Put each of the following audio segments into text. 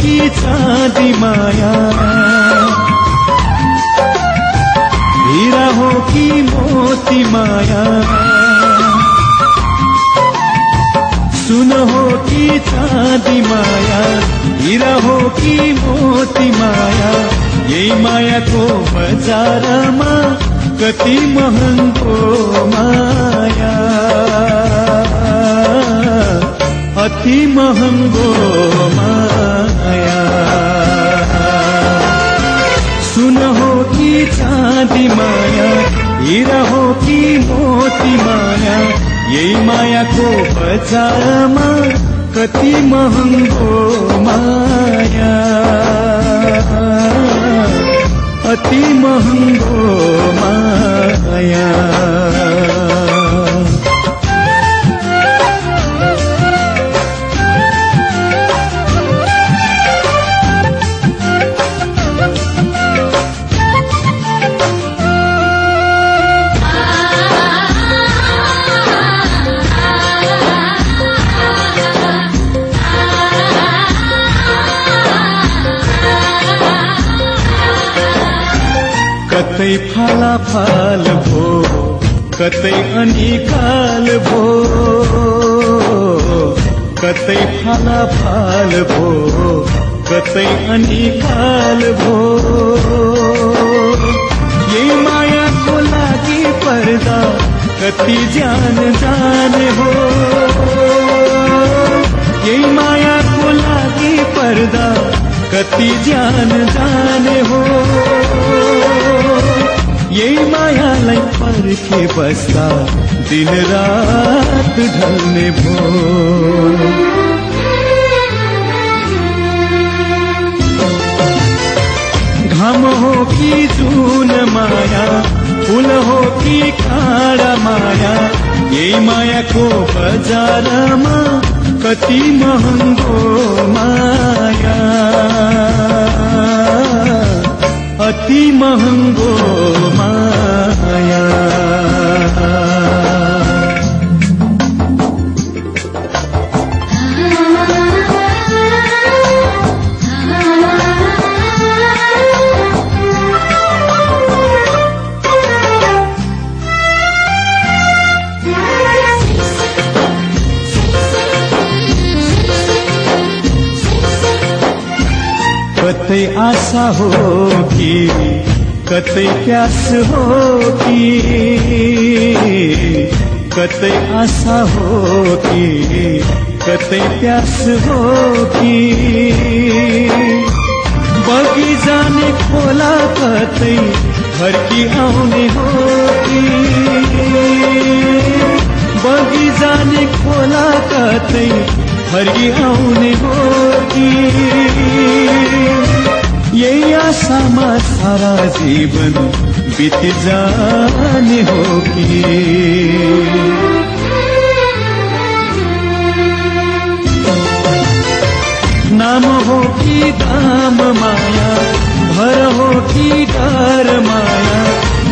कि चाँदी माया। हिरा हो कि मोती माया। सुन हो कि चाँदी माया हिरा हो कि मोती माया। यही मायाको बजारमा कति महँगो माया। अति महँगो माया। यही मायाको बजारमा कति महँगो माया। अति महँगो माया। कतै फाला फाल भो कतै अनिकाल भो कतै फाला फाल भो कतै अनिकाल भो। यही मायाको लागि पर्दा, कति ज्यान जान हो। यही मायाको लागि पर्दा, कति ज्यान जान हो। यही मायालाई पर्खे बस्दा दिन रात ढल्ने भो घाम हो कि जुन माया फुल हो कि काँडा माया यही मायाको बजारमा कति महँगो माया। अति महँगो कतै आशा हो कि कतै प्यास हो कि कतै आशा हो कि कतै प्यास हो कि बगी जाने खोला कतै फर्की आउने हो कि बगी जाने खोला कतै फर्की आउने हो कि यही आशामा सारा जीवन बित जाने हो कि नाम हो कि दाम माया भर हो कि डर माया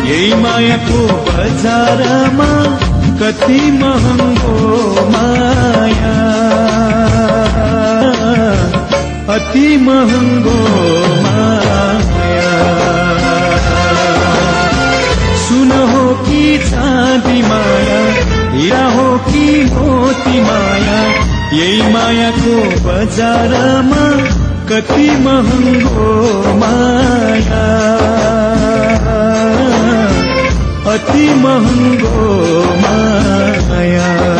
यही मायाको बजारमा कति महँगो माया। अति महँगो माया यही मायाको बजारमा कति महँगो माया। अति महँगो माया।